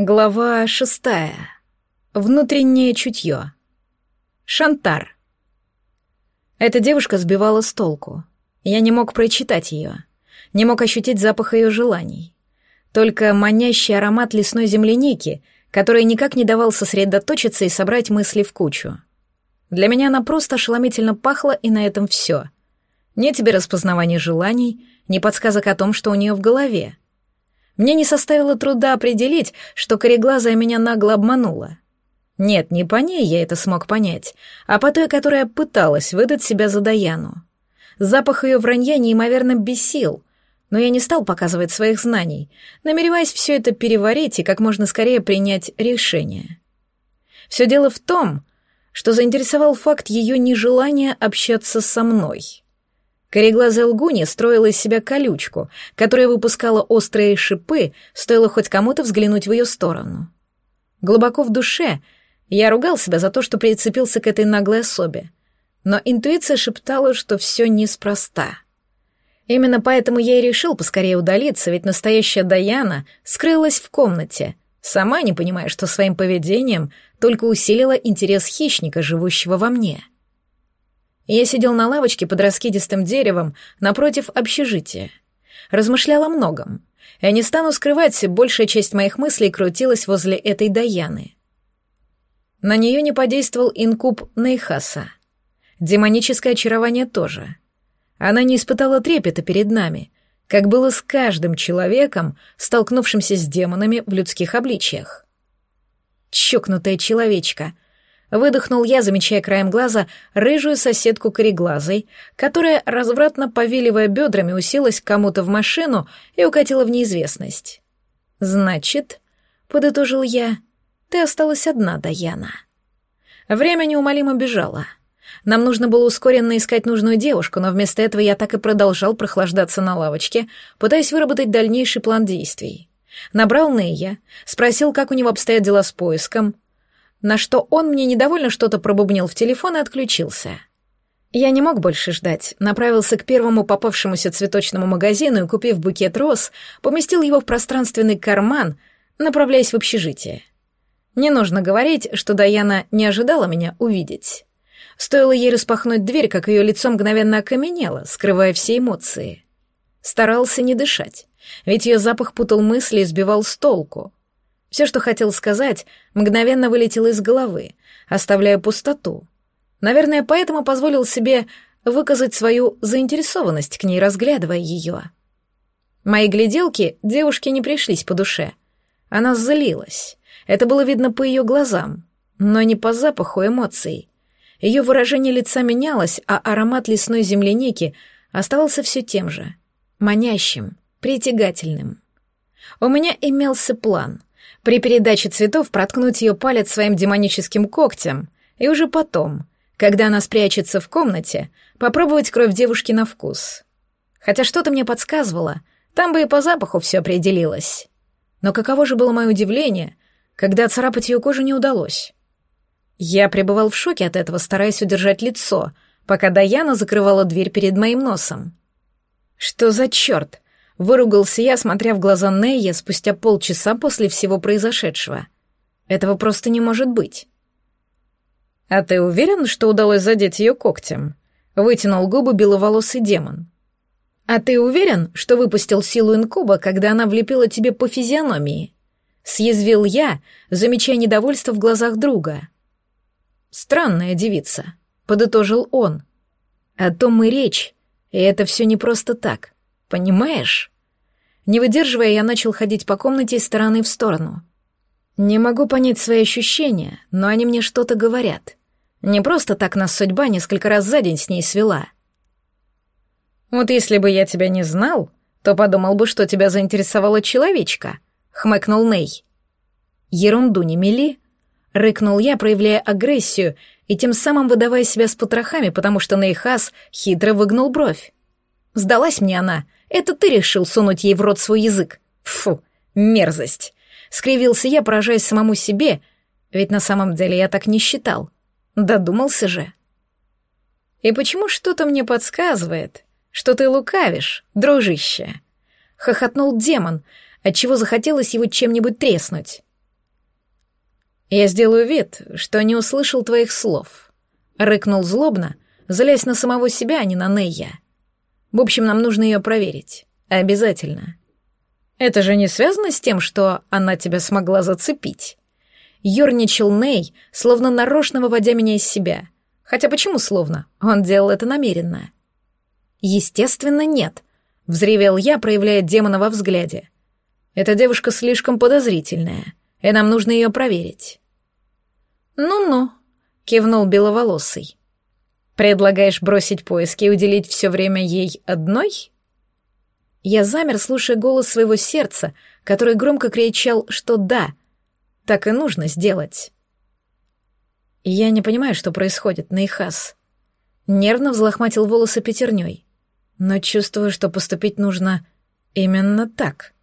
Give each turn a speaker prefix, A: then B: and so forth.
A: Глава шестая. Внутреннее чутье. Шантар. Эта девушка сбивала с толку. Я не мог прочитать ее, не мог ощутить запах ее желаний. Только манящий аромат лесной земляники, который никак не давал сосредоточиться и собрать мысли в кучу. Для меня она просто ошеломительно пахла, и на этом все. Нет тебе распознавания желаний, ни подсказок о том, что у нее в голове — мне не составило труда определить, что кореглазая меня нагло обманула. Нет, не по ней я это смог понять, а по той, которая пыталась выдать себя за Даяну. Запах ее вранья неимоверно бесил, но я не стал показывать своих знаний, намереваясь все это переварить и как можно скорее принять решение. Все дело в том, что заинтересовал факт ее нежелания общаться со мной. Кореглазая лгунья строила из себя колючку, которая выпускала острые шипы, стоило хоть кому-то взглянуть в ее сторону. Глубоко в душе я ругал себя за то, что прицепился к этой наглой особе, но интуиция шептала, что все неспроста. Именно поэтому я и решил поскорее удалиться, ведь настоящая Даяна скрылась в комнате, сама не понимая, что своим поведением только усилила интерес хищника, живущего во мне. — я сидел на лавочке под раскидистым деревом напротив общежития. Размышлял о многом. Я не стану скрывать, большая часть моих мыслей крутилась возле этой Даяны. На нее не подействовал инкуб Нейхаса. Демоническое очарование тоже. Она не испытала трепета перед нами, как было с каждым человеком, столкнувшимся с демонами в людских обличиях. Чокнутая человечка — Выдохнул я, замечая краем глаза рыжую соседку кореглазой, которая, развратно повиливая бедрами, уселась кому-то в машину и укатила в неизвестность. «Значит», — подытожил я, — «ты осталась одна, Даяна». Время неумолимо бежало. Нам нужно было ускоренно искать нужную девушку, но вместо этого я так и продолжал прохлаждаться на лавочке, пытаясь выработать дальнейший план действий. Набрал Нея, спросил, как у него обстоят дела с поиском, на что он мне недовольно что-то пробубнил в телефон и отключился. Я не мог больше ждать, направился к первому попавшемуся цветочному магазину и, купив букет роз, поместил его в пространственный карман, направляясь в общежитие. Не нужно говорить, что Даяна не ожидала меня увидеть. Стоило ей распахнуть дверь, как ее лицо мгновенно окаменело, скрывая все эмоции. Старался не дышать, ведь ее запах путал мысли и сбивал с толку — все, что хотел сказать, мгновенно вылетело из головы, оставляя пустоту. Наверное, поэтому позволил себе выказать свою заинтересованность к ней, разглядывая ее. Мои гляделки девушке не пришлись по душе. Она злилась. Это было видно по ее глазам, но не по запаху эмоций. Ее выражение лица менялось, а аромат лесной земляники оставался все тем же, манящим, притягательным. У меня имелся план — при передаче цветов проткнуть ее палец своим демоническим когтем, и уже потом, когда она спрячется в комнате, попробовать кровь девушки на вкус. Хотя что-то мне подсказывало, там бы и по запаху все определилось. Но каково же было мое удивление, когда царапать ее кожу не удалось. Я пребывал в шоке от этого, стараясь удержать лицо, пока Даяна закрывала дверь перед моим носом. Что за черт? Выругался я, смотря в глаза Нейя спустя полчаса после всего произошедшего. Этого просто не может быть. «А ты уверен, что удалось задеть ее когтем?» — вытянул губы беловолосый демон. «А ты уверен, что выпустил силу инкуба, когда она влепила тебе по физиономии?» — съязвил я, замечая недовольство в глазах друга. «Странная девица», — подытожил он. «О том и речь, и это все не просто так». Понимаешь? Не выдерживая, я начал ходить по комнате из стороны в сторону. Не могу понять свои ощущения, но они мне что-то говорят. Не просто так нас судьба несколько раз за день с ней свела. Вот если бы я тебя не знал, то подумал бы, что тебя заинтересовала человечка, хмыкнул Ней. Ерунду не мели, рыкнул я, проявляя агрессию и тем самым выдавая себя с потрохами, потому что Нейхас хитро выгнул бровь. Сдалась мне она — это ты решил сунуть ей в рот свой язык. Фу, мерзость. Скривился я, поражаясь самому себе, ведь на самом деле я так не считал. Додумался же. И почему что-то мне подсказывает, что ты лукавишь, дружище? Хохотнул демон, отчего захотелось его чем-нибудь треснуть. Я сделаю вид, что не услышал твоих слов. Рыкнул злобно, злясь на самого себя, а не на Нейя. В общем, нам нужно ее проверить. Обязательно. Это же не связано с тем, что она тебя смогла зацепить. Ёрничал Ней, словно нарочно выводя меня из себя. Хотя почему словно? Он делал это намеренно. Естественно, нет. Взревел я, проявляя демона во взгляде. Эта девушка слишком подозрительная, и нам нужно ее проверить. «Ну-ну», — кивнул беловолосый. «Предлагаешь бросить поиски и уделить все время ей одной?» Я замер, слушая голос своего сердца, который громко кричал, что да, так и нужно сделать. Я не понимаю, что происходит, Нейхас. Нервно взлохматил волосы пятерней, но чувствую, что поступить нужно именно так —